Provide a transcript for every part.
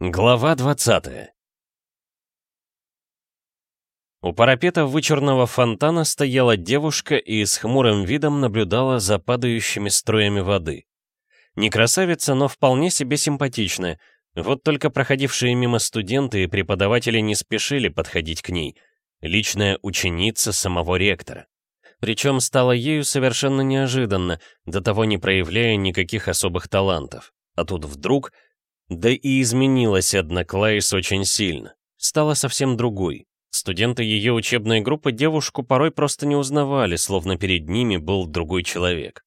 Глава 20 У парапета вычурного фонтана стояла девушка и с хмурым видом наблюдала за падающими струями воды. Не красавица, но вполне себе симпатичная. Вот только проходившие мимо студенты и преподаватели не спешили подходить к ней. Личная ученица самого ректора. Причем стала ею совершенно неожиданно, до того не проявляя никаких особых талантов. А тут вдруг да и изменилась одна Клайс очень сильно. Стала совсем другой. Студенты ее учебной группы девушку порой просто не узнавали, словно перед ними был другой человек.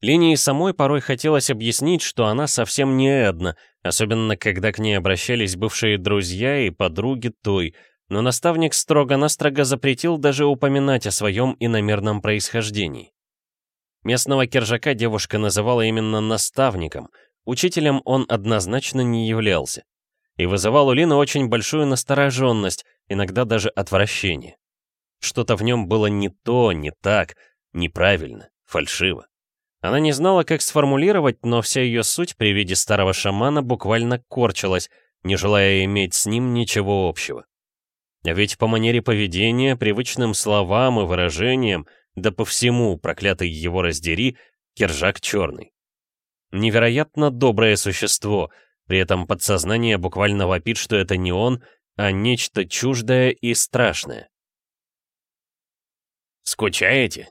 Линии самой порой хотелось объяснить, что она совсем не Эдна, особенно когда к ней обращались бывшие друзья и подруги той, но наставник строго-настрого запретил даже упоминать о своем иномерном происхождении. Местного киржака девушка называла именно наставником, Учителем он однозначно не являлся. И вызывал у Лины очень большую настороженность, иногда даже отвращение. Что-то в нем было не то, не так, неправильно, фальшиво. Она не знала, как сформулировать, но вся ее суть при виде старого шамана буквально корчилась, не желая иметь с ним ничего общего. А ведь по манере поведения, привычным словам и выражениям, да по всему, проклятый его раздери, киржак черный. Невероятно доброе существо, при этом подсознание буквально вопит, что это не он, а нечто чуждое и страшное. «Скучаете?»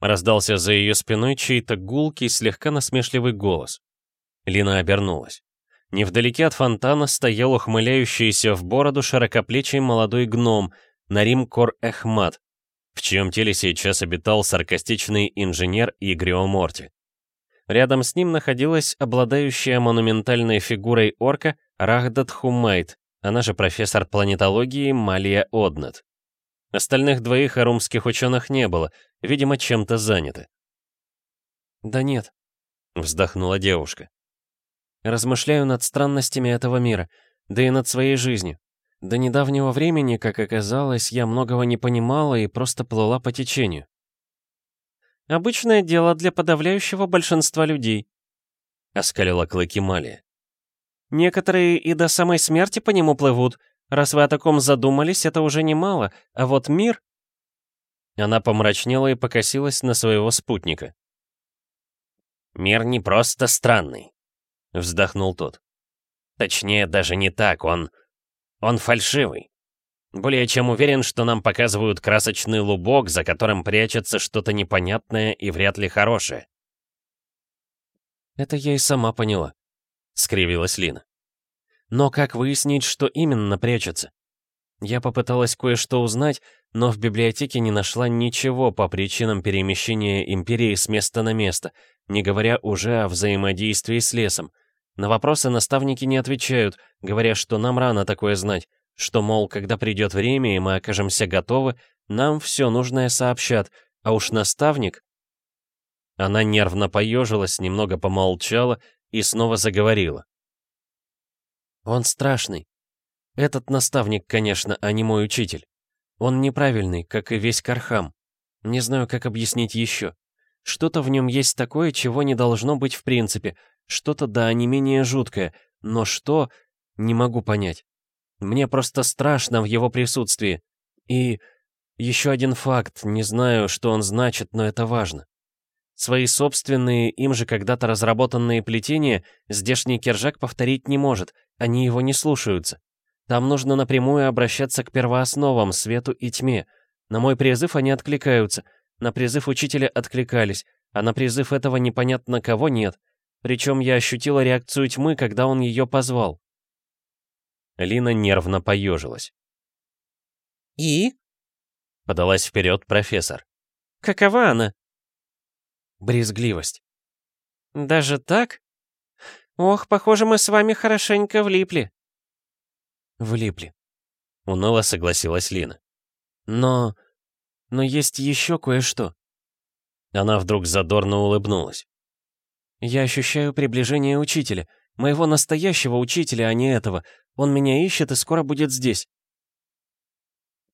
Раздался за ее спиной чей-то гулкий, слегка насмешливый голос. Лина обернулась. Невдалеке от фонтана стоял ухмыляющийся в бороду широкоплечий молодой гном Нарим Кор Эхмат, в чьем теле сейчас обитал саркастичный инженер Игрио Морти. Рядом с ним находилась обладающая монументальной фигурой орка Рахдат Хумайт, она же профессор планетологии Малия Однат. Остальных двоих арумских ученых не было, видимо, чем-то заняты. «Да нет», — вздохнула девушка. «Размышляю над странностями этого мира, да и над своей жизнью. До недавнего времени, как оказалось, я многого не понимала и просто плыла по течению. Обычное дело для подавляющего большинства людей», — оскалила клыки Малия. «Некоторые и до самой смерти по нему плывут. Раз вы о таком задумались, это уже немало, а вот мир...» Она помрачнела и покосилась на своего спутника. «Мир не просто странный», — вздохнул тот. «Точнее, даже не так, он... он фальшивый. Более чем уверен, что нам показывают красочный лубок, за которым прячется что-то непонятное и вряд ли хорошее. «Это я и сама поняла», — скривилась Лина. «Но как выяснить, что именно прячется? Я попыталась кое-что узнать, но в библиотеке не нашла ничего по причинам перемещения Империи с места на место, не говоря уже о взаимодействии с лесом. На вопросы наставники не отвечают, говоря, что нам рано такое знать, что, мол, когда придет время и мы окажемся готовы, нам все нужное сообщат, а уж наставник... Она нервно поежилась, немного помолчала и снова заговорила. Он страшный. Этот наставник, конечно, а не мой учитель. Он неправильный, как и весь Кархам. Не знаю, как объяснить еще. Что-то в нем есть такое, чего не должно быть в принципе, что-то да не менее жуткое, но что, не могу понять. Мне просто страшно в его присутствии. И еще один факт, не знаю, что он значит, но это важно. Свои собственные, им же когда-то разработанные плетения здешний кержак повторить не может, они его не слушаются. Там нужно напрямую обращаться к первоосновам, свету и тьме. На мой призыв они откликаются, на призыв учителя откликались, а на призыв этого непонятно кого нет. Причем я ощутила реакцию тьмы, когда он ее позвал. Лина нервно поежилась. «И?» — подалась вперед профессор. «Какова она?» «Брезгливость». «Даже так? Ох, похоже, мы с вами хорошенько влипли». «Влипли», — уныло согласилась Лина. «Но... но есть еще кое-что». Она вдруг задорно улыбнулась. «Я ощущаю приближение учителя, моего настоящего учителя, а не этого. Он меня ищет и скоро будет здесь».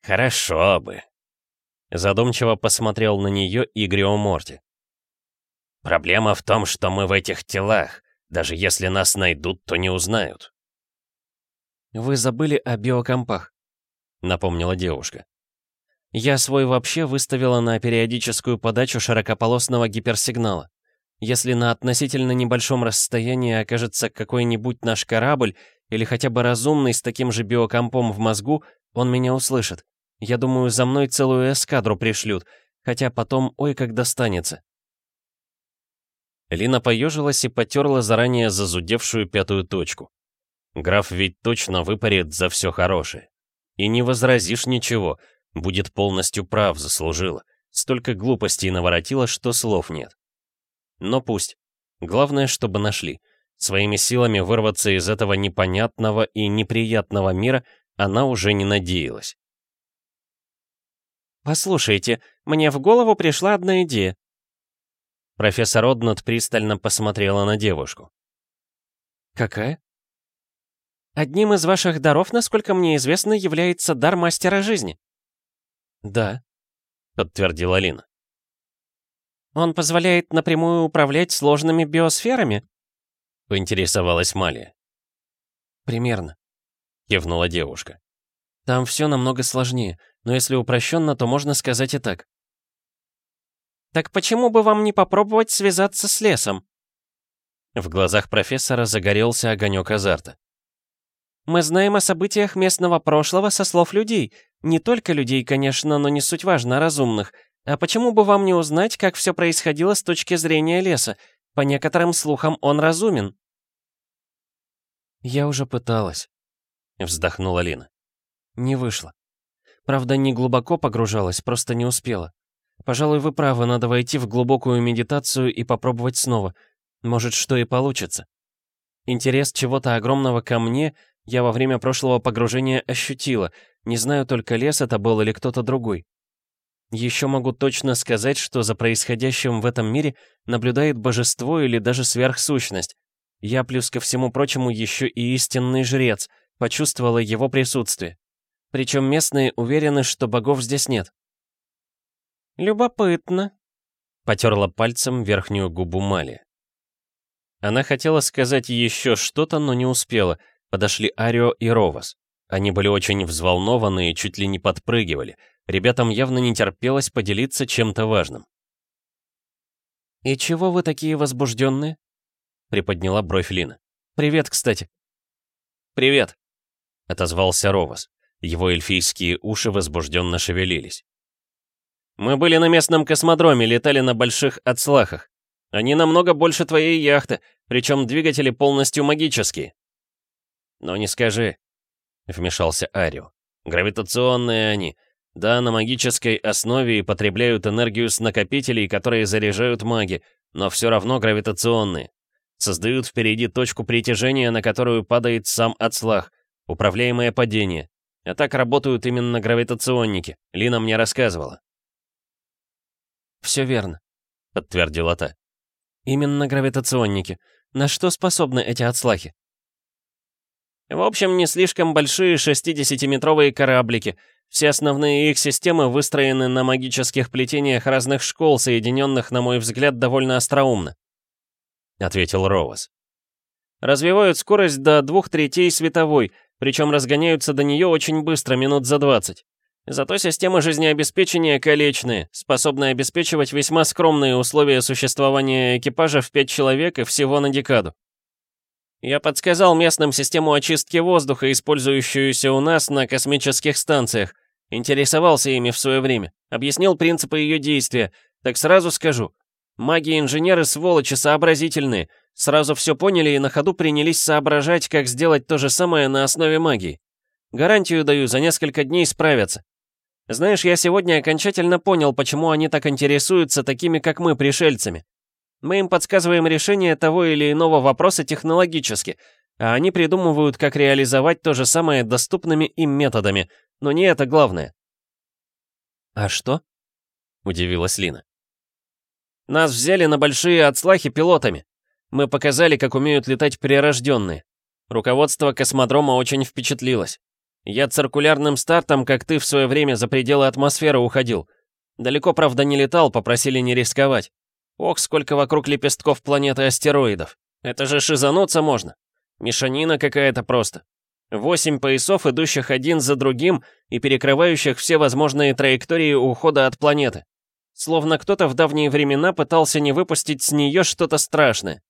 «Хорошо бы», — задумчиво посмотрел на нее Игрио Морти. «Проблема в том, что мы в этих телах. Даже если нас найдут, то не узнают». «Вы забыли о биокомпах», — напомнила девушка. «Я свой вообще выставила на периодическую подачу широкополосного гиперсигнала. Если на относительно небольшом расстоянии окажется какой-нибудь наш корабль или хотя бы разумный с таким же биокомпом в мозгу, он меня услышит. Я думаю, за мной целую эскадру пришлют, хотя потом ой как достанется». Лина поежилась и потерла заранее зазудевшую пятую точку. Граф ведь точно выпарит за все хорошее. И не возразишь ничего, будет полностью прав, заслужила. Столько глупостей наворотила, что слов нет. Но пусть. Главное, чтобы нашли. Своими силами вырваться из этого непонятного и неприятного мира она уже не надеялась. «Послушайте, мне в голову пришла одна идея». Профессор Однат пристально посмотрела на девушку. «Какая?» «Одним из ваших даров, насколько мне известно, является дар мастера жизни». «Да», — подтвердила Лина. «Он позволяет напрямую управлять сложными биосферами?» — поинтересовалась Малия. «Примерно», — кивнула девушка. «Там все намного сложнее, но если упрощенно, то можно сказать и так». «Так почему бы вам не попробовать связаться с лесом?» В глазах профессора загорелся огонек азарта. «Мы знаем о событиях местного прошлого со слов людей. Не только людей, конечно, но не суть важно, разумных. А почему бы вам не узнать, как все происходило с точки зрения леса? По некоторым слухам, он разумен». «Я уже пыталась», — вздохнула Лина. «Не вышло. Правда, не глубоко погружалась, просто не успела. Пожалуй, вы правы, надо войти в глубокую медитацию и попробовать снова. Может, что и получится. Интерес чего-то огромного ко мне я во время прошлого погружения ощутила. Не знаю только, лес это был или кто-то другой. Еще могу точно сказать, что за происходящим в этом мире наблюдает божество или даже сверхсущность. Я, плюс ко всему прочему, еще и истинный жрец, почувствовала его присутствие. Причем местные уверены, что богов здесь нет. «Любопытно», — потерла пальцем верхнюю губу Мали. Она хотела сказать еще что-то, но не успела. Подошли Арио и Ровас. Они были очень взволнованы и чуть ли не подпрыгивали. Ребятам явно не терпелось поделиться чем-то важным. «И чего вы такие возбужденные?» — приподняла бровь Лина. «Привет, кстати». «Привет», — отозвался Ровас. Его эльфийские уши возбужденно шевелились. «Мы были на местном космодроме, летали на больших отслахах. Они намного больше твоей яхты, причем двигатели полностью магические». «Но не скажи», — вмешался Арио. «Гравитационные они. Да, на магической основе и потребляют энергию с накопителей, которые заряжают маги, но все равно гравитационные. Создают впереди точку притяжения, на которую падает сам отслах. Управляемое падение. А так работают именно гравитационники. Лина мне рассказывала. «Все верно», — подтвердила та. «Именно гравитационники. На что способны эти отслахи?» В общем, не слишком большие 60-метровые кораблики. Все основные их системы выстроены на магических плетениях разных школ, соединенных, на мой взгляд, довольно остроумно», — ответил Роуз. «Развивают скорость до двух третей световой, причем разгоняются до нее очень быстро, минут за 20. Зато системы жизнеобеспечения колечные, способны обеспечивать весьма скромные условия существования экипажа в 5 человек и всего на декаду. Я подсказал местным систему очистки воздуха, использующуюся у нас на космических станциях. Интересовался ими в свое время. Объяснил принципы ее действия. Так сразу скажу. Маги и инженеры сволочи сообразительные. Сразу все поняли и на ходу принялись соображать, как сделать то же самое на основе магии. Гарантию даю, за несколько дней справятся. Знаешь, я сегодня окончательно понял, почему они так интересуются такими, как мы, пришельцами. Мы им подсказываем решение того или иного вопроса технологически, а они придумывают, как реализовать то же самое доступными им методами. Но не это главное. «А что?» — удивилась Лина. «Нас взяли на большие отслахи пилотами. Мы показали, как умеют летать прирожденные. Руководство космодрома очень впечатлилось. Я циркулярным стартом, как ты в свое время за пределы атмосферы уходил. Далеко, правда, не летал, попросили не рисковать. Ох, сколько вокруг лепестков планеты астероидов. Это же шизануться можно. Мешанина какая-то просто. Восемь поясов, идущих один за другим и перекрывающих все возможные траектории ухода от планеты. Словно кто-то в давние времена пытался не выпустить с нее что-то страшное.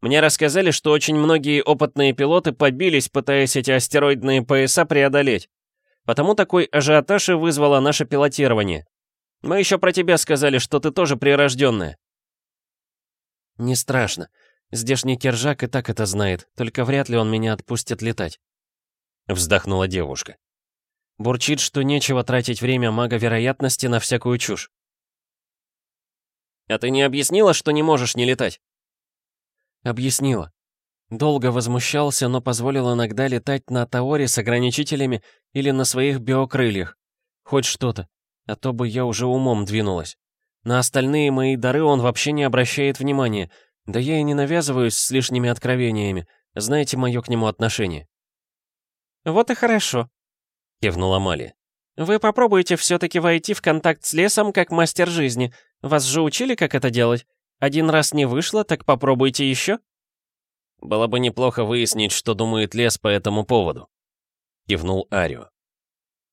Мне рассказали, что очень многие опытные пилоты побились, пытаясь эти астероидные пояса преодолеть. Потому такой ажиотаж и вызвало наше пилотирование. Мы еще про тебя сказали, что ты тоже прирожденная. Не страшно. Здешний кержак и так это знает, только вряд ли он меня отпустит летать. Вздохнула девушка. Бурчит, что нечего тратить время мага вероятности на всякую чушь. А ты не объяснила, что не можешь не летать? Объяснила. Долго возмущался, но позволил иногда летать на Таоре с ограничителями или на своих биокрыльях. Хоть что-то, а то бы я уже умом двинулась. На остальные мои дары он вообще не обращает внимания, да я и не навязываюсь с лишними откровениями, знаете мое к нему отношение. «Вот и хорошо», — кивнула Мали. «Вы попробуйте все-таки войти в контакт с лесом как мастер жизни. Вас же учили, как это делать? Один раз не вышло, так попробуйте еще». «Было бы неплохо выяснить, что думает лес по этому поводу», — кивнул Арио.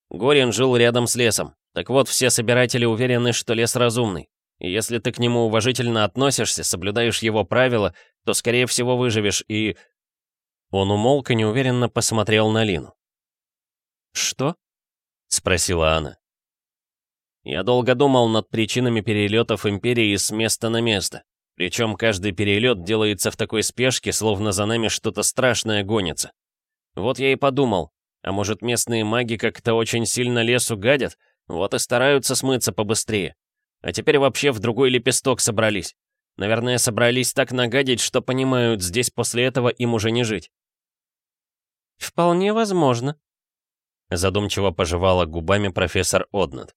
Горин жил рядом с лесом. Так вот, все собиратели уверены, что лес разумный. И если ты к нему уважительно относишься, соблюдаешь его правила, то, скорее всего, выживешь и...» Он умолк и неуверенно посмотрел на Лину. «Что?» — спросила она. Я долго думал над причинами перелетов Империи с места на место. Причем каждый перелет делается в такой спешке, словно за нами что-то страшное гонится. Вот я и подумал, а может местные маги как-то очень сильно лесу гадят, вот и стараются смыться побыстрее. А теперь вообще в другой лепесток собрались. Наверное, собрались так нагадить, что понимают, здесь после этого им уже не жить. «Вполне возможно», — задумчиво пожевала губами профессор Однат.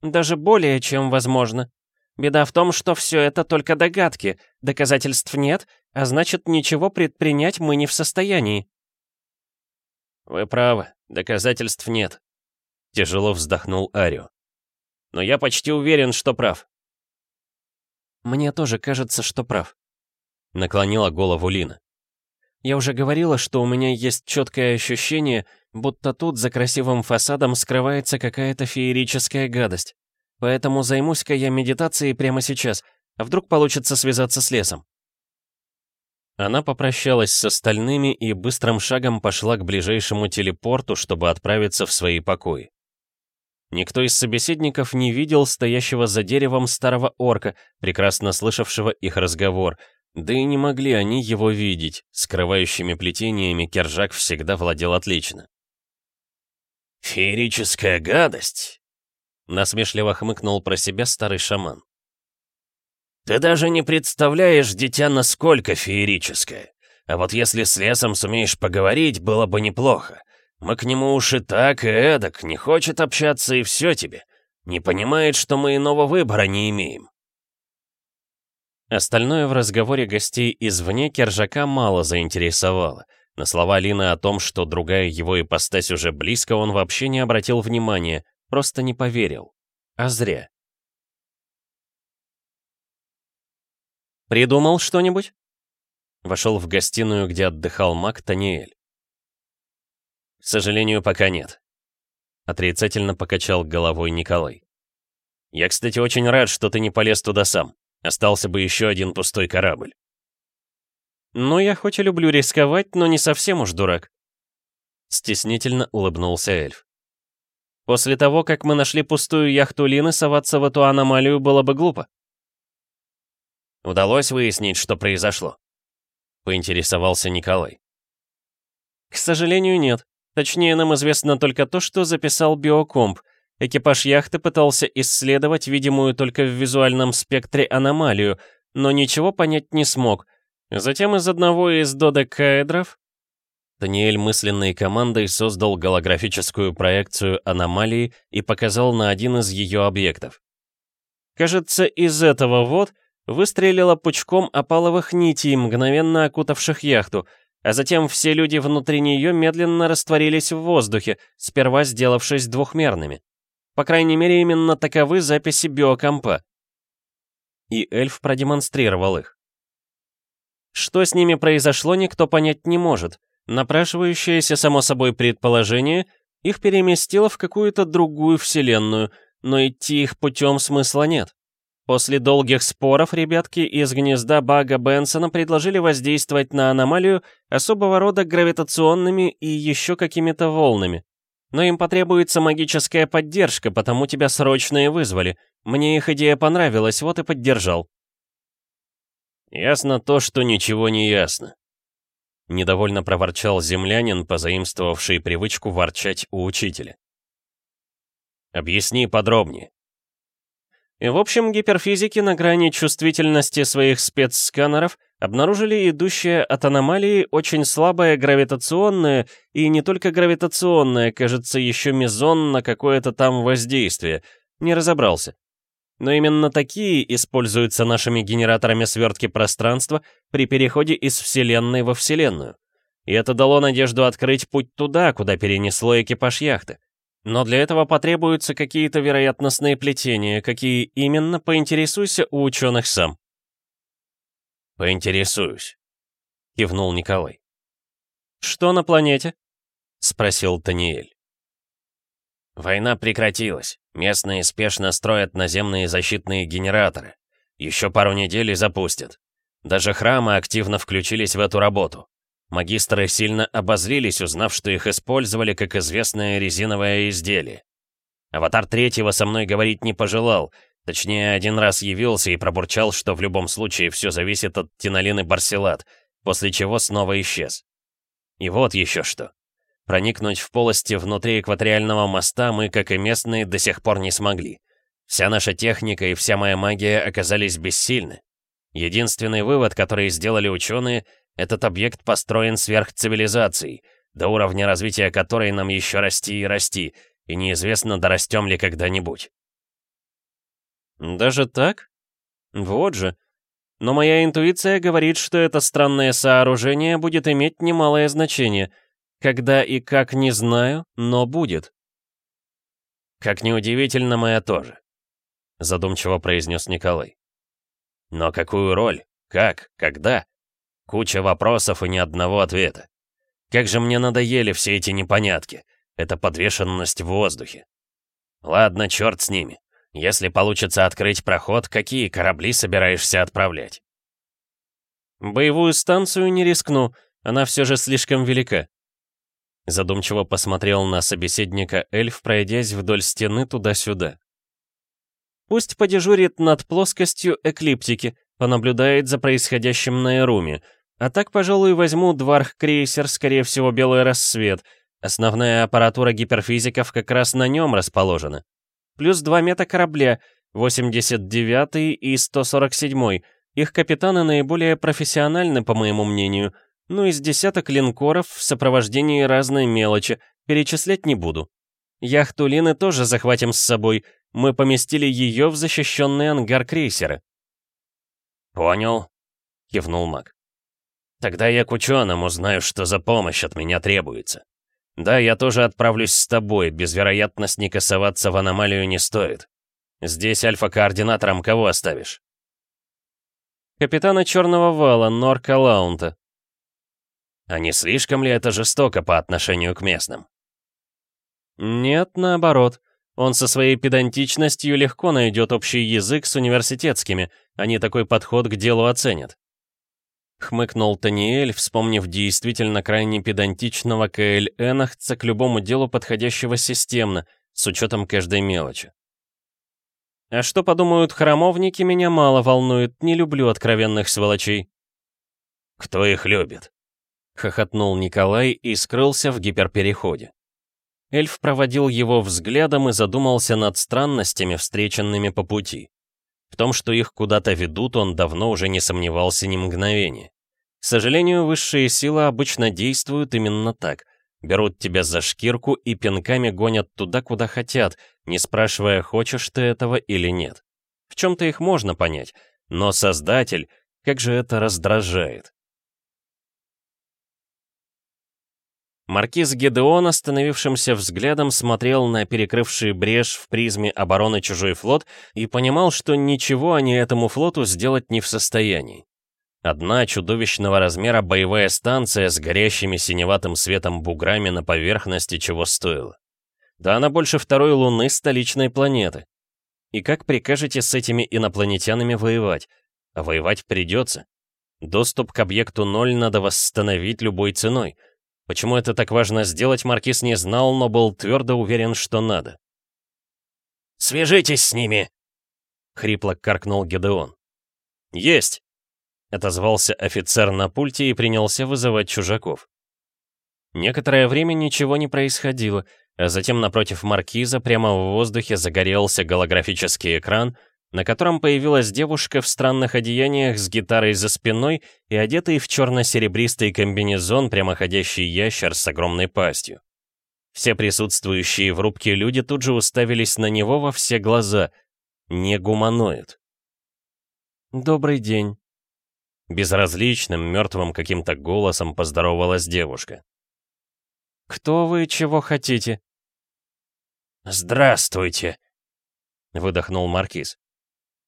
«Даже более чем возможно. Беда в том, что все это только догадки, доказательств нет, а значит, ничего предпринять мы не в состоянии». «Вы правы, доказательств нет», — тяжело вздохнул Арио. «Но я почти уверен, что прав». «Мне тоже кажется, что прав», — наклонила голову Лина. «Я уже говорила, что у меня есть четкое ощущение, будто тут за красивым фасадом скрывается какая-то феерическая гадость. Поэтому займусь-ка я медитацией прямо сейчас, а вдруг получится связаться с лесом». Она попрощалась с остальными и быстрым шагом пошла к ближайшему телепорту, чтобы отправиться в свои покои. Никто из собеседников не видел стоящего за деревом старого орка, прекрасно слышавшего их разговор, да и не могли они его видеть, скрывающими плетениями Кержак всегда владел отлично. «Феерическая гадость!» — насмешливо хмыкнул про себя старый шаман. Ты даже не представляешь, дитя, насколько феерическое. А вот если с лесом сумеешь поговорить, было бы неплохо. Мы к нему уж и так, и эдак, не хочет общаться, и все тебе. Не понимает, что мы иного выбора не имеем. Остальное в разговоре гостей извне Кержака мало заинтересовало. На слова Лины о том, что другая его ипостась уже близко, он вообще не обратил внимания, просто не поверил. А зря. «Придумал что-нибудь?» Вошел в гостиную, где отдыхал маг Таниэль. «К сожалению, пока нет», — отрицательно покачал головой Николай. «Я, кстати, очень рад, что ты не полез туда сам. Остался бы еще один пустой корабль». «Ну, я хоть и люблю рисковать, но не совсем уж дурак», — стеснительно улыбнулся эльф. «После того, как мы нашли пустую яхту Лины, соваться в эту аномалию было бы глупо. Удалось выяснить, что произошло?» Поинтересовался Николай. «К сожалению, нет. Точнее, нам известно только то, что записал биокомп. Экипаж яхты пытался исследовать видимую только в визуальном спектре аномалию, но ничего понять не смог. Затем из одного из додекаэдров Даниэль мысленной командой создал голографическую проекцию аномалии и показал на один из ее объектов. Кажется, из этого вот выстрелила пучком опаловых нитей, мгновенно окутавших яхту, а затем все люди внутри нее медленно растворились в воздухе, сперва сделавшись двухмерными. По крайней мере, именно таковы записи биокомпа. И эльф продемонстрировал их. Что с ними произошло, никто понять не может. Напрашивающееся само собой предположение их переместило в какую-то другую вселенную, но идти их путем смысла нет. После долгих споров ребятки из гнезда Бага Бенсона предложили воздействовать на аномалию особого рода гравитационными и еще какими-то волнами. Но им потребуется магическая поддержка, потому тебя срочно и вызвали. Мне их идея понравилась, вот и поддержал. Ясно то, что ничего не ясно. Недовольно проворчал землянин, позаимствовавший привычку ворчать у учителя. Объясни подробнее. И в общем, гиперфизики на грани чувствительности своих спецсканеров обнаружили идущее от аномалии очень слабое гравитационное и не только гравитационное, кажется, еще мезонно какое-то там воздействие. Не разобрался. Но именно такие используются нашими генераторами свертки пространства при переходе из Вселенной во Вселенную. И это дало надежду открыть путь туда, куда перенесло экипаж яхты. Но для этого потребуются какие-то вероятностные плетения, какие именно, поинтересуйся у ученых сам. «Поинтересуюсь», — кивнул Николай. «Что на планете?» — спросил Таниэль. «Война прекратилась. Местные спешно строят наземные защитные генераторы. Еще пару недель и запустят. Даже храмы активно включились в эту работу. Магистры сильно обозлились, узнав, что их использовали как известное резиновое изделие. Аватар третьего со мной говорить не пожелал, точнее, один раз явился и пробурчал, что в любом случае все зависит от Тинолины Барселат, после чего снова исчез. И вот еще что. Проникнуть в полости внутри экваториального моста мы, как и местные, до сих пор не смогли. Вся наша техника и вся моя магия оказались бессильны. Единственный вывод, который сделали ученые, этот объект построен сверхцивилизацией, до уровня развития которой нам еще расти и расти, и неизвестно, дорастем ли когда-нибудь. Даже так? Вот же. Но моя интуиция говорит, что это странное сооружение будет иметь немалое значение. Когда и как не знаю, но будет. Как неудивительно, моя тоже, задумчиво произнес Николай. Но какую роль? Как? Когда? Куча вопросов и ни одного ответа. Как же мне надоели все эти непонятки. Эта подвешенность в воздухе. Ладно, черт с ними. Если получится открыть проход, какие корабли собираешься отправлять? Боевую станцию не рискну, она все же слишком велика. Задумчиво посмотрел на собеседника эльф, пройдясь вдоль стены туда-сюда. Пусть подежурит над плоскостью эклиптики, понаблюдает за происходящим на Эруме, а так, пожалуй, возьму Дварх-крейсер, скорее всего, Белый Рассвет. Основная аппаратура гиперфизиков как раз на нем расположена. Плюс два метакорабля, 89-й и 147-й. Их капитаны наиболее профессиональны, по моему мнению. Ну и с десяток линкоров в сопровождении разной мелочи, перечислять не буду. Яхту Лины тоже захватим с собой. Мы поместили ее в защищенный ангар крейсера. «Понял», — кивнул маг. Тогда я к ученым узнаю, что за помощь от меня требуется. Да, я тоже отправлюсь с тобой, без вероятности соваться в аномалию не стоит. Здесь альфа-координатором кого оставишь? Капитана Черного Вала, Норка Лаунта. А не слишком ли это жестоко по отношению к местным? Нет, наоборот. Он со своей педантичностью легко найдет общий язык с университетскими, они такой подход к делу оценят. Хмыкнул Таниэль, вспомнив действительно крайне педантичного К.Л. Энахтса к любому делу подходящего системно, с учетом каждой мелочи. А что подумают храмовники, меня мало волнует, не люблю откровенных сволочей. «Кто их любит?» — хохотнул Николай и скрылся в гиперпереходе. Эльф проводил его взглядом и задумался над странностями, встреченными по пути. В том, что их куда-то ведут, он давно уже не сомневался ни мгновения. К сожалению, высшие силы обычно действуют именно так. Берут тебя за шкирку и пинками гонят туда, куда хотят, не спрашивая, хочешь ты этого или нет. В чем-то их можно понять, но Создатель, как же это раздражает. Маркиз Гедеон остановившимся взглядом смотрел на перекрывший брешь в призме обороны чужой флот и понимал, что ничего они этому флоту сделать не в состоянии. Одна чудовищного размера боевая станция с горящими синеватым светом буграми на поверхности чего стоила. Да она больше второй луны столичной планеты. И как прикажете с этими инопланетянами воевать? А воевать придется. Доступ к объекту ноль надо восстановить любой ценой. Почему это так важно сделать, Маркиз не знал, но был твердо уверен, что надо. «Свяжитесь с ними!» — хрипло каркнул Гедеон. «Есть!» — отозвался офицер на пульте и принялся вызывать чужаков. Некоторое время ничего не происходило, а затем напротив маркиза прямо в воздухе загорелся голографический экран, на котором появилась девушка в странных одеяниях с гитарой за спиной и одетый в черно-серебристый комбинезон прямоходящий ящер с огромной пастью. Все присутствующие в рубке люди тут же уставились на него во все глаза. Не гуманоид. «Добрый день», Безразличным, мертвым каким-то голосом поздоровалась девушка. «Кто вы, чего хотите?» «Здравствуйте», — выдохнул Маркиз.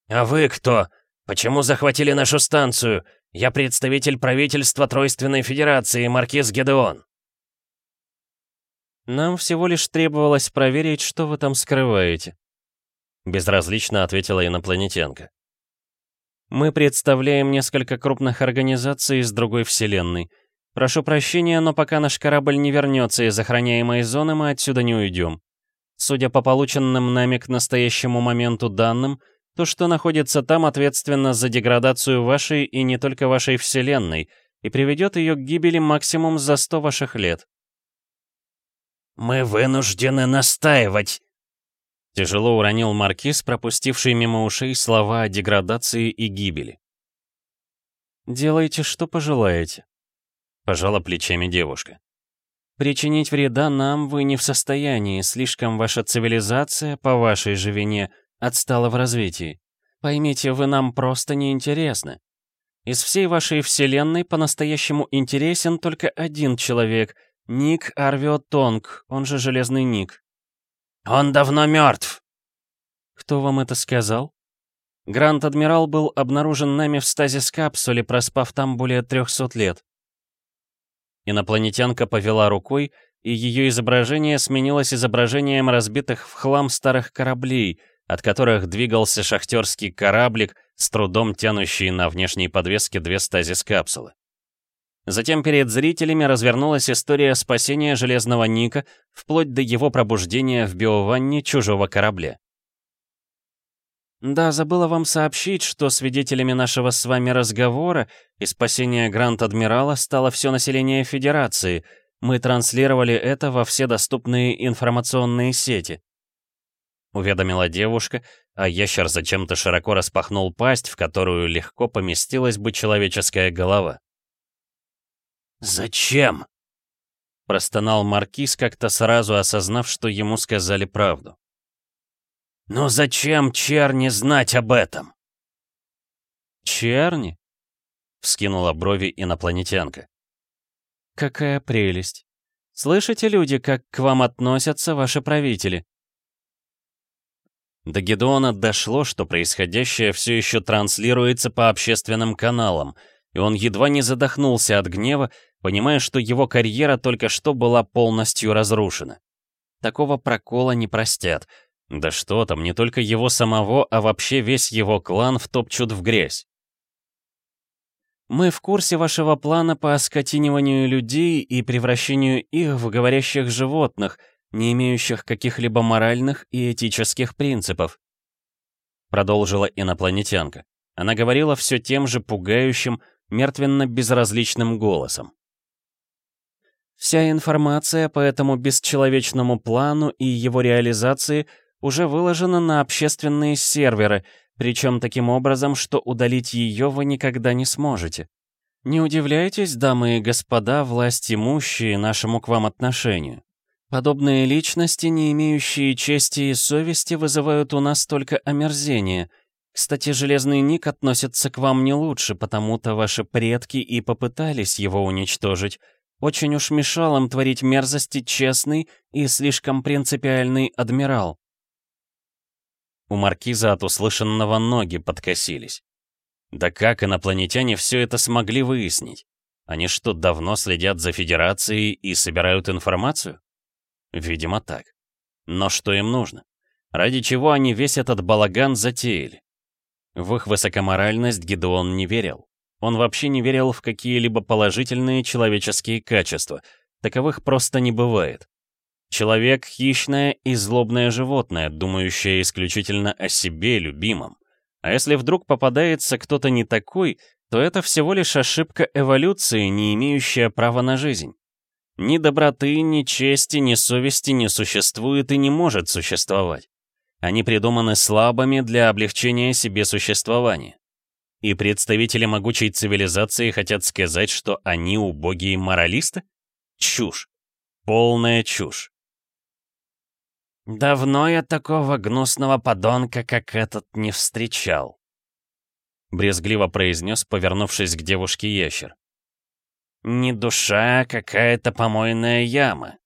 «А вы кто? Почему захватили нашу станцию? Я представитель правительства Тройственной Федерации, Маркиз Гедеон». «Нам всего лишь требовалось проверить, что вы там скрываете», — безразлично ответила инопланетянка. Мы представляем несколько крупных организаций из другой вселенной. Прошу прощения, но пока наш корабль не вернется из охраняемой зоны, мы отсюда не уйдем. Судя по полученным нами к настоящему моменту данным, то, что находится там, ответственно за деградацию вашей и не только вашей вселенной, и приведет ее к гибели максимум за 100 ваших лет. «Мы вынуждены настаивать», Тяжело уронил маркиз, пропустивший мимо ушей слова о деградации и гибели. «Делайте, что пожелаете», — пожала плечами девушка. «Причинить вреда нам вы не в состоянии, слишком ваша цивилизация, по вашей же вине, отстала в развитии. Поймите, вы нам просто не интересны. Из всей вашей вселенной по-настоящему интересен только один человек — Ник Арвио Тонг, он же Железный Ник. «Он давно мертв!» «Кто вам это сказал?» «Гранд-адмирал был обнаружен нами в стазис-капсуле, проспав там более 300 лет». Инопланетянка повела рукой, и ее изображение сменилось изображением разбитых в хлам старых кораблей, от которых двигался шахтерский кораблик, с трудом тянущий на внешней подвеске две стазис-капсулы. Затем перед зрителями развернулась история спасения Железного Ника, вплоть до его пробуждения в биованне чужого корабля. «Да, забыла вам сообщить, что свидетелями нашего с вами разговора и спасения Гранд-Адмирала стало все население Федерации. Мы транслировали это во все доступные информационные сети», — уведомила девушка, а ящер зачем-то широко распахнул пасть, в которую легко поместилась бы человеческая голова. «Зачем?» Простонал Маркиз, как-то сразу осознав, что ему сказали правду. «Но зачем черни знать об этом?» «Черни?» — вскинула брови инопланетянка. «Какая прелесть! Слышите, люди, как к вам относятся ваши правители?» До Гедеона дошло, что происходящее все еще транслируется по общественным каналам, и он едва не задохнулся от гнева, понимая, что его карьера только что была полностью разрушена. Такого прокола не простят. Да что там, не только его самого, а вообще весь его клан втопчут в грязь. Мы в курсе вашего плана по оскотиниванию людей и превращению их в говорящих животных, не имеющих каких-либо моральных и этических принципов. Продолжила инопланетянка. Она говорила все тем же пугающим, мертвенно-безразличным голосом. Вся информация по этому бесчеловечному плану и его реализации уже выложена на общественные серверы, причем таким образом, что удалить ее вы никогда не сможете. Не удивляйтесь, дамы и господа, власть имущие, нашему к вам отношению. Подобные личности, не имеющие чести и совести, вызывают у нас только омерзение. Кстати, Железный Ник относится к вам не лучше, потому-то ваши предки и попытались его уничтожить. Очень уж мешал им творить мерзости честный и слишком принципиальный адмирал. У маркиза от услышанного ноги подкосились. Да как инопланетяне все это смогли выяснить? Они что, давно следят за Федерацией и собирают информацию? Видимо, так. Но что им нужно? Ради чего они весь этот балаган затеяли? В их высокоморальность Гедеон не верил. Он вообще не верил в какие-либо положительные человеческие качества. Таковых просто не бывает. Человек — хищное и злобное животное, думающее исключительно о себе, любимом. А если вдруг попадается кто-то не такой, то это всего лишь ошибка эволюции, не имеющая права на жизнь. Ни доброты, ни чести, ни совести не существует и не может существовать. Они придуманы слабыми для облегчения себе существования. И представители могучей цивилизации хотят сказать, что они убогие моралисты? Чушь. Полная чушь. «Давно я такого гнусного подонка, как этот, не встречал», — брезгливо произнес, повернувшись к девушке ящер. «Не душа, а какая-то помойная яма.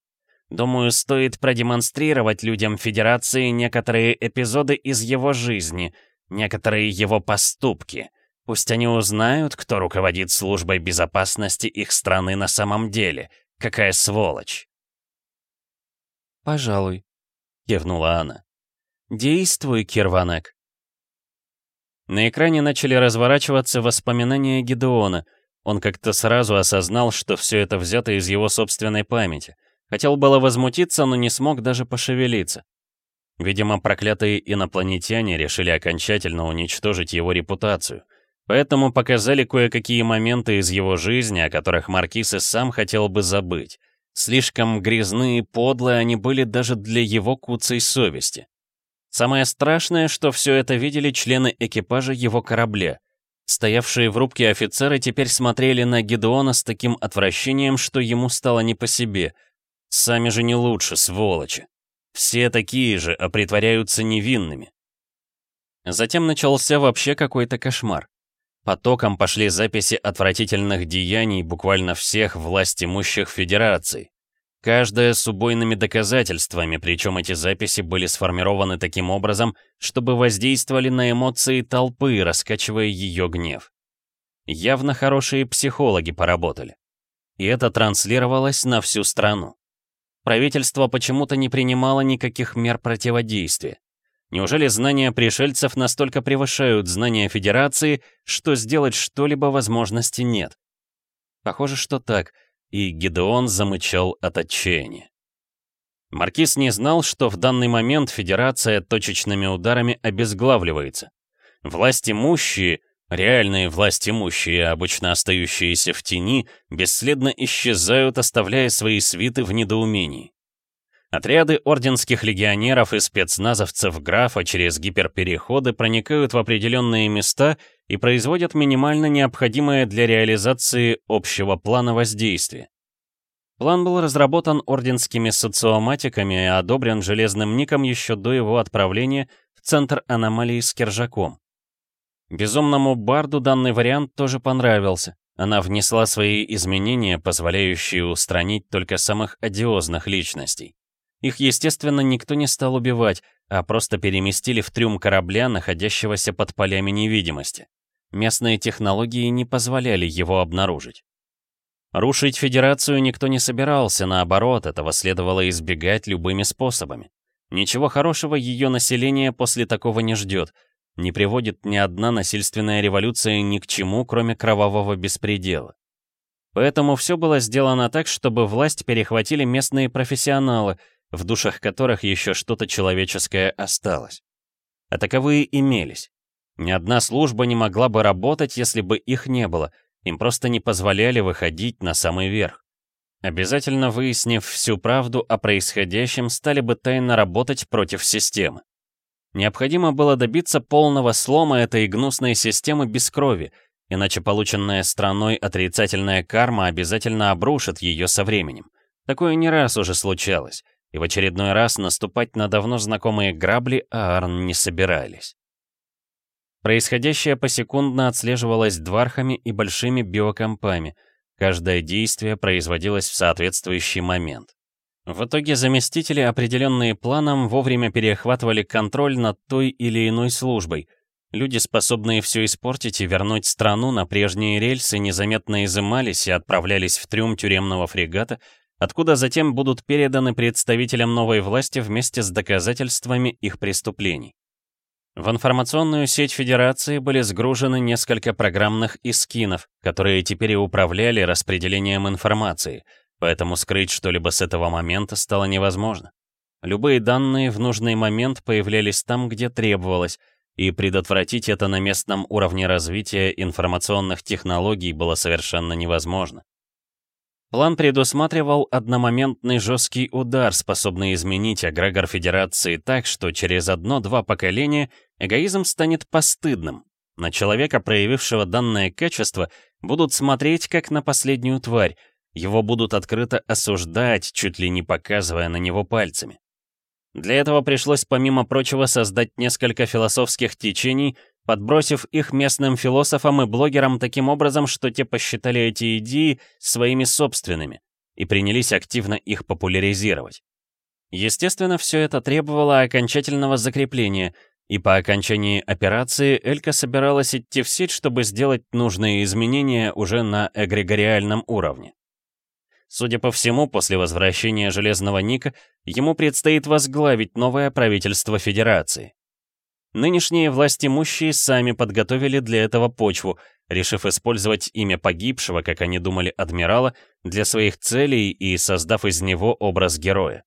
Думаю, стоит продемонстрировать людям Федерации некоторые эпизоды из его жизни, некоторые его поступки. Пусть они узнают, кто руководит службой безопасности их страны на самом деле. Какая сволочь!» «Пожалуй», — кивнула она. «Действуй, Кирванек». На экране начали разворачиваться воспоминания Гедеона. Он как-то сразу осознал, что все это взято из его собственной памяти. Хотел было возмутиться, но не смог даже пошевелиться. Видимо, проклятые инопланетяне решили окончательно уничтожить его репутацию. Поэтому показали кое-какие моменты из его жизни, о которых Маркиз и сам хотел бы забыть. Слишком грязные и подлые они были даже для его куцей совести. Самое страшное, что все это видели члены экипажа его корабля. Стоявшие в рубке офицеры теперь смотрели на Гедеона с таким отвращением, что ему стало не по себе. Сами же не лучше, сволочи. Все такие же, а притворяются невинными. Затем начался вообще какой-то кошмар. Потоком пошли записи отвратительных деяний буквально всех власть имущих федераций. Каждая с убойными доказательствами, причем эти записи были сформированы таким образом, чтобы воздействовали на эмоции толпы, раскачивая ее гнев. Явно хорошие психологи поработали. И это транслировалось на всю страну. Правительство почему-то не принимало никаких мер противодействия. Неужели знания пришельцев настолько превышают знания Федерации, что сделать что-либо возможности нет? Похоже, что так, и Гедеон замычал от отчаяния. Маркиз не знал, что в данный момент Федерация точечными ударами обезглавливается. Власть имущие, реальные власть имущие, обычно остающиеся в тени, бесследно исчезают, оставляя свои свиты в недоумении. Отряды орденских легионеров и спецназовцев графа через гиперпереходы проникают в определенные места и производят минимально необходимое для реализации общего плана воздействия. План был разработан орденскими социоматиками и одобрен Железным Ником еще до его отправления в Центр аномалии с Кержаком. Безумному Барду данный вариант тоже понравился. Она внесла свои изменения, позволяющие устранить только самых одиозных личностей. Их, естественно, никто не стал убивать, а просто переместили в трюм корабля, находящегося под полями невидимости. Местные технологии не позволяли его обнаружить. Рушить Федерацию никто не собирался, наоборот, этого следовало избегать любыми способами. Ничего хорошего ее население после такого не ждет. Не приводит ни одна насильственная революция ни к чему, кроме кровавого беспредела. Поэтому все было сделано так, чтобы власть перехватили местные профессионалы, в душах которых еще что-то человеческое осталось. А таковые имелись. Ни одна служба не могла бы работать, если бы их не было, им просто не позволяли выходить на самый верх. Обязательно выяснив всю правду о происходящем, стали бы тайно работать против системы. Необходимо было добиться полного слома этой гнусной системы без крови, иначе полученная страной отрицательная карма обязательно обрушит ее со временем. Такое не раз уже случалось и в очередной раз наступать на давно знакомые грабли Аарн не собирались. Происходящее посекундно отслеживалось двархами и большими биокомпами. Каждое действие производилось в соответствующий момент. В итоге заместители, определенные планом, вовремя перехватывали контроль над той или иной службой. Люди, способные все испортить и вернуть страну на прежние рельсы, незаметно изымались и отправлялись в трюм тюремного фрегата, откуда затем будут переданы представителям новой власти вместе с доказательствами их преступлений. В информационную сеть Федерации были сгружены несколько программных искинов, которые теперь и управляли распределением информации, поэтому скрыть что-либо с этого момента стало невозможно. Любые данные в нужный момент появлялись там, где требовалось, и предотвратить это на местном уровне развития информационных технологий было совершенно невозможно. План предусматривал одномоментный жесткий удар, способный изменить эгрегор Федерации так, что через одно-два поколения эгоизм станет постыдным. На человека, проявившего данное качество, будут смотреть как на последнюю тварь, его будут открыто осуждать, чуть ли не показывая на него пальцами. Для этого пришлось помимо прочего создать несколько философских течений, подбросив их местным философам и блогерам таким образом, что те посчитали эти идеи своими собственными и принялись активно их популяризировать. Естественно, все это требовало окончательного закрепления, и по окончании операции Элька собиралась идти в сеть, чтобы сделать нужные изменения уже на эгрегориальном уровне. Судя по всему, после возвращения Железного Ника ему предстоит возглавить новое правительство Федерации. Нынешние властимущие сами подготовили для этого почву, решив использовать имя погибшего, как они думали, адмирала, для своих целей и создав из него образ героя.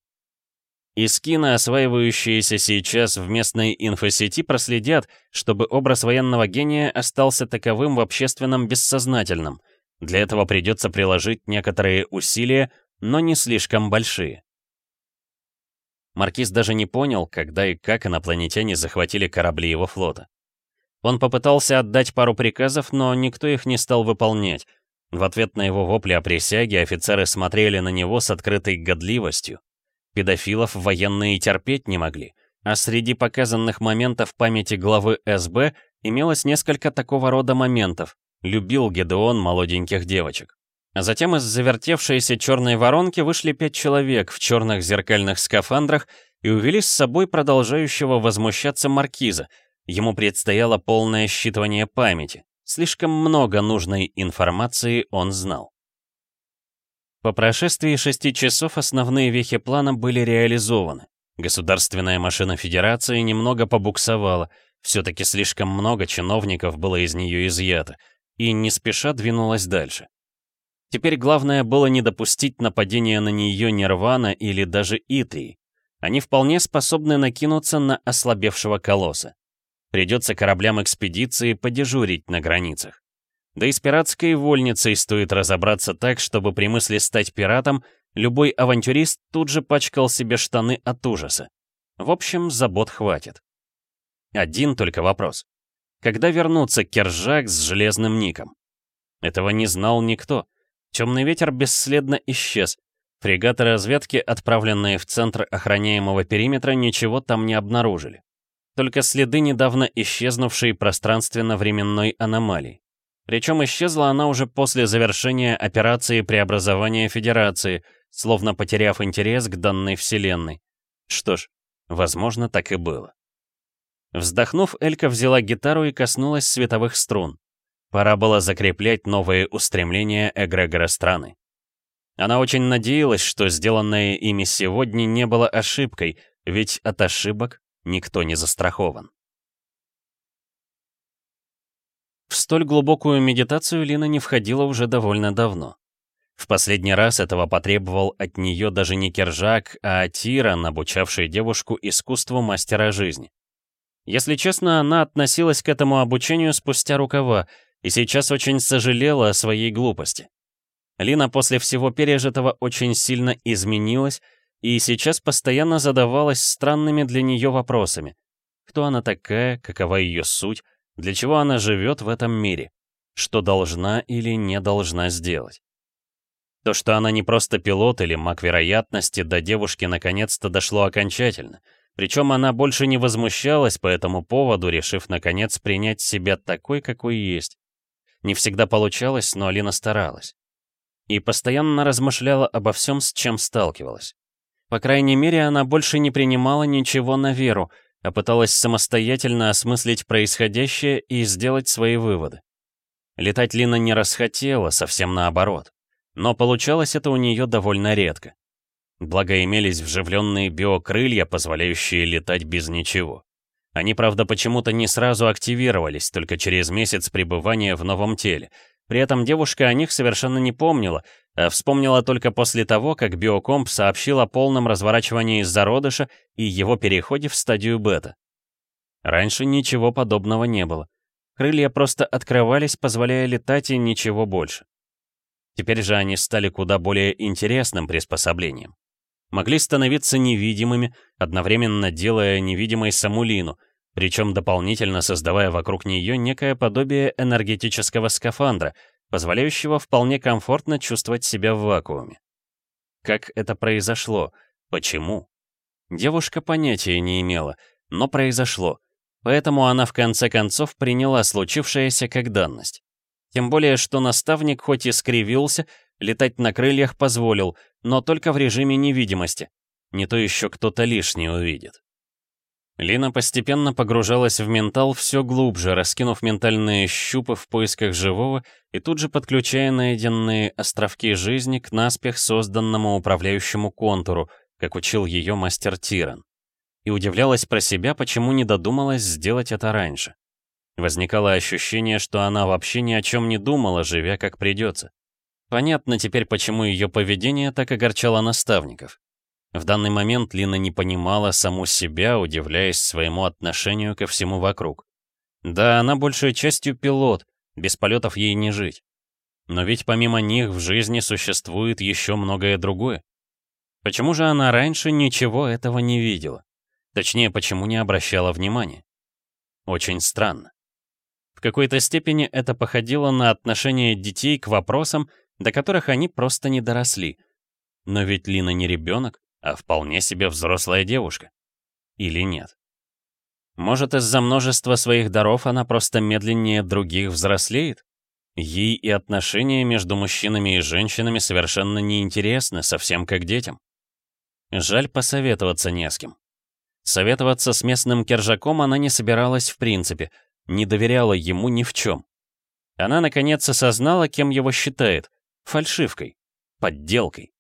Искины, осваивающиеся сейчас в местной инфосети, проследят, чтобы образ военного гения остался таковым в общественном бессознательном. Для этого придется приложить некоторые усилия, но не слишком большие. Маркиз даже не понял, когда и как инопланетяне захватили корабли его флота. Он попытался отдать пару приказов, но никто их не стал выполнять. В ответ на его вопли о присяге офицеры смотрели на него с открытой годливостью. Педофилов военные терпеть не могли, а среди показанных моментов памяти главы СБ имелось несколько такого рода моментов. Любил Гедеон молоденьких девочек. А затем из завертевшейся черной воронки вышли пять человек в черных зеркальных скафандрах и увели с собой продолжающего возмущаться маркиза. Ему предстояло полное считывание памяти. Слишком много нужной информации он знал. По прошествии шести часов основные вехи плана были реализованы. Государственная машина Федерации немного побуксовала, все-таки слишком много чиновников было из нее изъято, и не спеша двинулась дальше. Теперь главное было не допустить нападения на нее Нирвана или даже Итрии. Они вполне способны накинуться на ослабевшего колосса. Придется кораблям экспедиции подежурить на границах. Да и с пиратской вольницей стоит разобраться так, чтобы при мысли стать пиратом любой авантюрист тут же пачкал себе штаны от ужаса. В общем, забот хватит. Один только вопрос. Когда вернутся Кержак с железным ником? Этого не знал никто. Темный ветер бесследно исчез. Фрегаты разведки, отправленные в центр охраняемого периметра, ничего там не обнаружили. Только следы недавно исчезнувшей пространственно-временной аномалии. Причем исчезла она уже после завершения операции преобразования Федерации, словно потеряв интерес к данной вселенной. Что ж, возможно, так и было. Вздохнув, Элька взяла гитару и коснулась световых струн. Пора было закреплять новые устремления эгрегора страны. Она очень надеялась, что сделанное ими сегодня не было ошибкой, ведь от ошибок никто не застрахован. В столь глубокую медитацию Лина не входила уже довольно давно. В последний раз этого потребовал от нее даже не Кержак, а Тиран, обучавший девушку искусству мастера жизни. Если честно, она относилась к этому обучению спустя рукава, и сейчас очень сожалела о своей глупости. Лина после всего пережитого очень сильно изменилась и сейчас постоянно задавалась странными для нее вопросами. Кто она такая, какова ее суть, для чего она живет в этом мире, что должна или не должна сделать. То, что она не просто пилот или маг вероятности, до девушки наконец-то дошло окончательно. Причем она больше не возмущалась по этому поводу, решив наконец принять себя такой, какой есть. Не всегда получалось, но Алина старалась. И постоянно размышляла обо всем, с чем сталкивалась. По крайней мере, она больше не принимала ничего на веру, а пыталась самостоятельно осмыслить происходящее и сделать свои выводы. Летать Лина не расхотела, совсем наоборот. Но получалось это у нее довольно редко. Благо имелись вживленные биокрылья, позволяющие летать без ничего. Они, правда, почему-то не сразу активировались, только через месяц пребывания в новом теле. При этом девушка о них совершенно не помнила, а вспомнила только после того, как биокомп сообщил о полном разворачивании зародыша и его переходе в стадию бета. Раньше ничего подобного не было. Крылья просто открывались, позволяя летать и ничего больше. Теперь же они стали куда более интересным приспособлением могли становиться невидимыми, одновременно делая невидимой саму Лину, причем дополнительно создавая вокруг нее некое подобие энергетического скафандра, позволяющего вполне комфортно чувствовать себя в вакууме. Как это произошло? Почему? Девушка понятия не имела, но произошло, поэтому она в конце концов приняла случившееся как данность. Тем более, что наставник хоть и скривился, летать на крыльях позволил, но только в режиме невидимости. Не то еще кто-то лишний увидит. Лина постепенно погружалась в ментал все глубже, раскинув ментальные щупы в поисках живого и тут же подключая найденные островки жизни к наспех созданному управляющему контуру, как учил ее мастер Тиран. И удивлялась про себя, почему не додумалась сделать это раньше. Возникало ощущение, что она вообще ни о чем не думала, живя как придется. Понятно теперь, почему ее поведение так огорчало наставников. В данный момент Лина не понимала саму себя, удивляясь своему отношению ко всему вокруг. Да, она большей частью пилот, без полетов ей не жить. Но ведь помимо них в жизни существует еще многое другое. Почему же она раньше ничего этого не видела? Точнее, почему не обращала внимания? Очень странно. В какой-то степени это походило на отношение детей к вопросам, до которых они просто не доросли. Но ведь Лина не ребенок, а вполне себе взрослая девушка. Или нет? Может, из-за множества своих даров она просто медленнее других взрослеет? Ей и отношения между мужчинами и женщинами совершенно неинтересны, совсем как детям. Жаль посоветоваться не с кем. Советоваться с местным кержаком она не собиралась в принципе, не доверяла ему ни в чем. Она наконец осознала, кем его считает, фальшивкой, подделкой.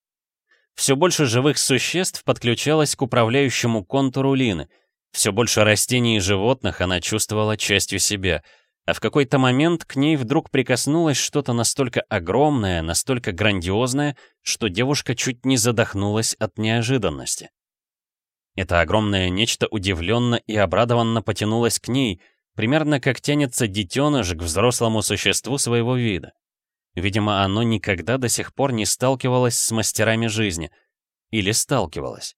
Все больше живых существ подключалось к управляющему контуру Лины, все больше растений и животных она чувствовала частью себя, а в какой-то момент к ней вдруг прикоснулось что-то настолько огромное, настолько грандиозное, что девушка чуть не задохнулась от неожиданности. Это огромное нечто удивленно и обрадованно потянулось к ней, примерно как тянется детеныш к взрослому существу своего вида. Видимо, оно никогда до сих пор не сталкивалось с мастерами жизни. Или сталкивалось.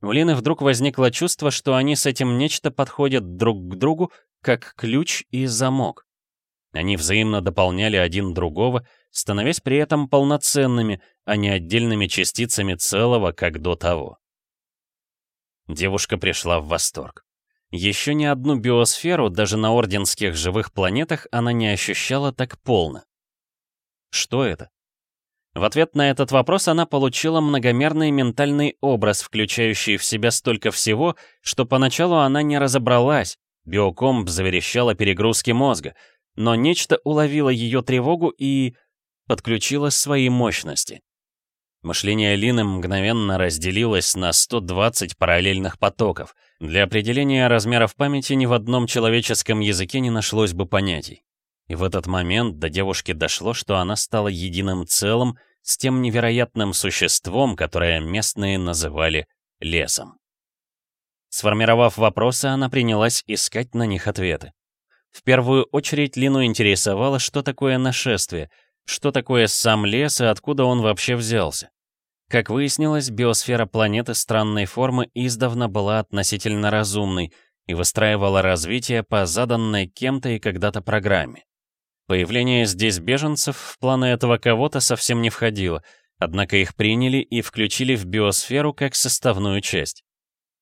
У Лины вдруг возникло чувство, что они с этим нечто подходят друг к другу, как ключ и замок. Они взаимно дополняли один другого, становясь при этом полноценными, а не отдельными частицами целого, как до того. Девушка пришла в восторг. Еще ни одну биосферу, даже на орденских живых планетах, она не ощущала так полно. Что это? В ответ на этот вопрос она получила многомерный ментальный образ, включающий в себя столько всего, что поначалу она не разобралась. Биокомп заверещал о перегрузке мозга, но нечто уловило ее тревогу и подключило свои мощности. Мышление Лины мгновенно разделилось на 120 параллельных потоков. Для определения размеров памяти ни в одном человеческом языке не нашлось бы понятий. И в этот момент до девушки дошло, что она стала единым целым с тем невероятным существом, которое местные называли лесом. Сформировав вопросы, она принялась искать на них ответы. В первую очередь Лину интересовало, что такое нашествие, что такое сам лес и откуда он вообще взялся. Как выяснилось, биосфера планеты странной формы издавна была относительно разумной и выстраивала развитие по заданной кем-то и когда-то программе. Появление здесь беженцев в планы этого кого-то совсем не входило, однако их приняли и включили в биосферу как составную часть.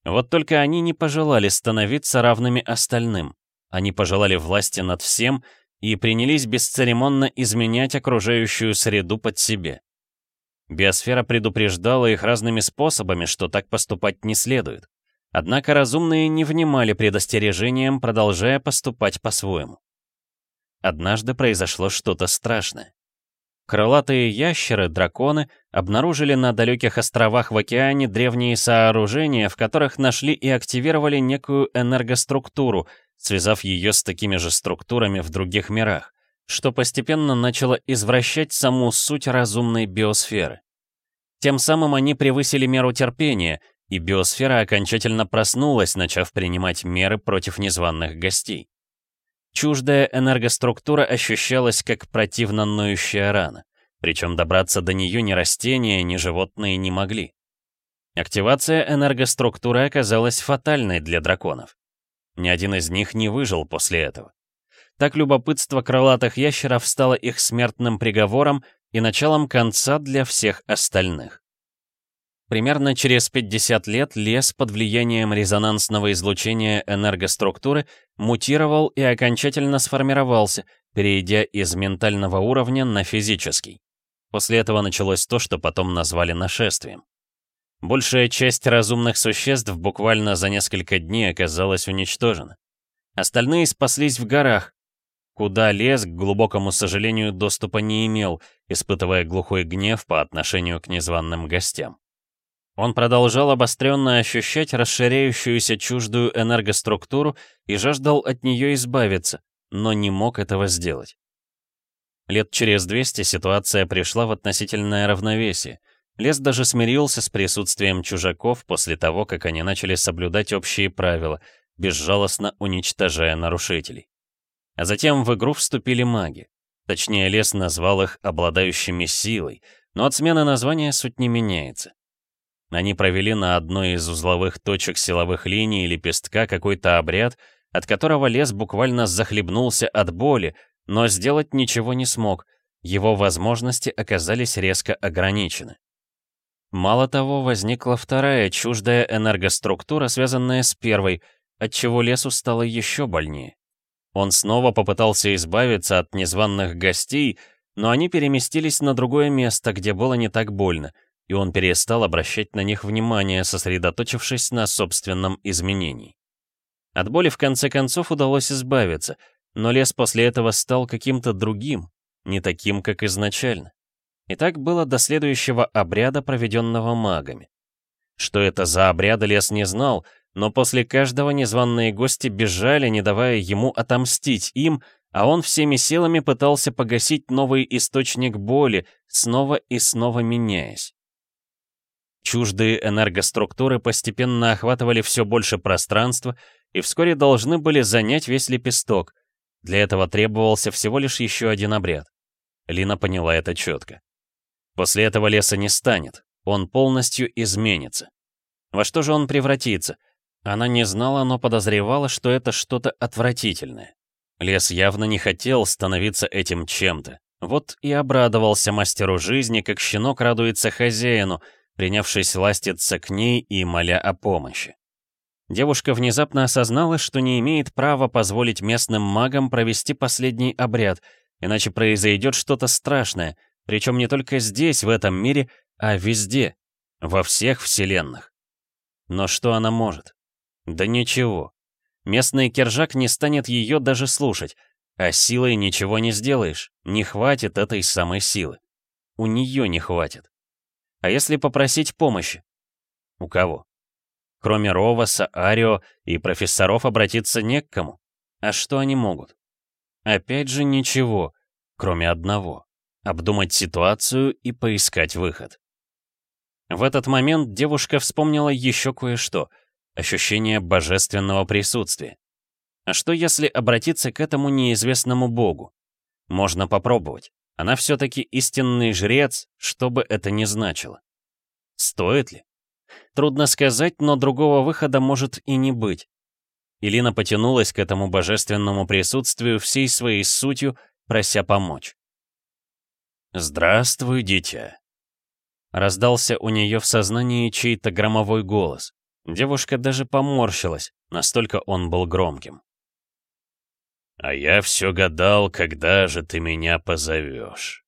Вот только они не пожелали становиться равными остальным. Они пожелали власти над всем и принялись бесцеремонно изменять окружающую среду под себе. Биосфера предупреждала их разными способами, что так поступать не следует. Однако разумные не внимали предостережениям, продолжая поступать по-своему. Однажды произошло что-то страшное. Крылатые ящеры, драконы, обнаружили на далеких островах в океане древние сооружения, в которых нашли и активировали некую энергоструктуру, связав ее с такими же структурами в других мирах, что постепенно начало извращать саму суть разумной биосферы. Тем самым они превысили меру терпения, и биосфера окончательно проснулась, начав принимать меры против незваных гостей. Чуждая энергоструктура ощущалась как противно ноющая рана, причем добраться до нее ни растения, ни животные не могли. Активация энергоструктуры оказалась фатальной для драконов. Ни один из них не выжил после этого. Так любопытство крылатых ящеров стало их смертным приговором и началом конца для всех остальных. Примерно через 50 лет лес под влиянием резонансного излучения энергоструктуры мутировал и окончательно сформировался, перейдя из ментального уровня на физический. После этого началось то, что потом назвали нашествием. Большая часть разумных существ буквально за несколько дней оказалась уничтожена. Остальные спаслись в горах, куда лес, к глубокому сожалению, доступа не имел, испытывая глухой гнев по отношению к незваным гостям. Он продолжал обостренно ощущать расширяющуюся чуждую энергоструктуру и жаждал от нее избавиться, но не мог этого сделать. Лет через 200 ситуация пришла в относительное равновесие. Лес даже смирился с присутствием чужаков после того, как они начали соблюдать общие правила, безжалостно уничтожая нарушителей. А затем в игру вступили маги. Точнее, лес назвал их обладающими силой, но от смены названия суть не меняется. Они провели на одной из узловых точек силовых линий лепестка какой-то обряд, от которого лес буквально захлебнулся от боли, но сделать ничего не смог, его возможности оказались резко ограничены. Мало того, возникла вторая чуждая энергоструктура, связанная с первой, отчего лесу стало еще больнее. Он снова попытался избавиться от незваных гостей, но они переместились на другое место, где было не так больно — и он перестал обращать на них внимание, сосредоточившись на собственном изменении. От боли в конце концов удалось избавиться, но лес после этого стал каким-то другим, не таким, как изначально. И так было до следующего обряда, проведенного магами. Что это за обряды, лес не знал, но после каждого незваные гости бежали, не давая ему отомстить им, а он всеми силами пытался погасить новый источник боли, снова и снова меняясь. Чуждые энергоструктуры постепенно охватывали все больше пространства и вскоре должны были занять весь лепесток. Для этого требовался всего лишь еще один обряд. Лина поняла это четко. После этого леса не станет, он полностью изменится. Во что же он превратится? Она не знала, но подозревала, что это что-то отвратительное. Лес явно не хотел становиться этим чем-то. Вот и обрадовался мастеру жизни, как щенок радуется хозяину — принявшись ластиться к ней и моля о помощи. Девушка внезапно осознала, что не имеет права позволить местным магам провести последний обряд, иначе произойдет что-то страшное, причем не только здесь, в этом мире, а везде, во всех вселенных. Но что она может? Да ничего. Местный кержак не станет ее даже слушать, а силой ничего не сделаешь, не хватит этой самой силы. У нее не хватит. А если попросить помощи? У кого? Кроме Роваса, Арио и профессоров обратиться не к кому. А что они могут? Опять же ничего, кроме одного. Обдумать ситуацию и поискать выход. В этот момент девушка вспомнила еще кое-что. Ощущение божественного присутствия. А что если обратиться к этому неизвестному богу? Можно попробовать. Она все-таки истинный жрец, что бы это ни значило. Стоит ли? Трудно сказать, но другого выхода может и не быть. Илина потянулась к этому божественному присутствию всей своей сутью, прося помочь. «Здравствуй, дитя!» Раздался у нее в сознании чей-то громовой голос. Девушка даже поморщилась, настолько он был громким. А я все гадал, когда же ты меня позовешь.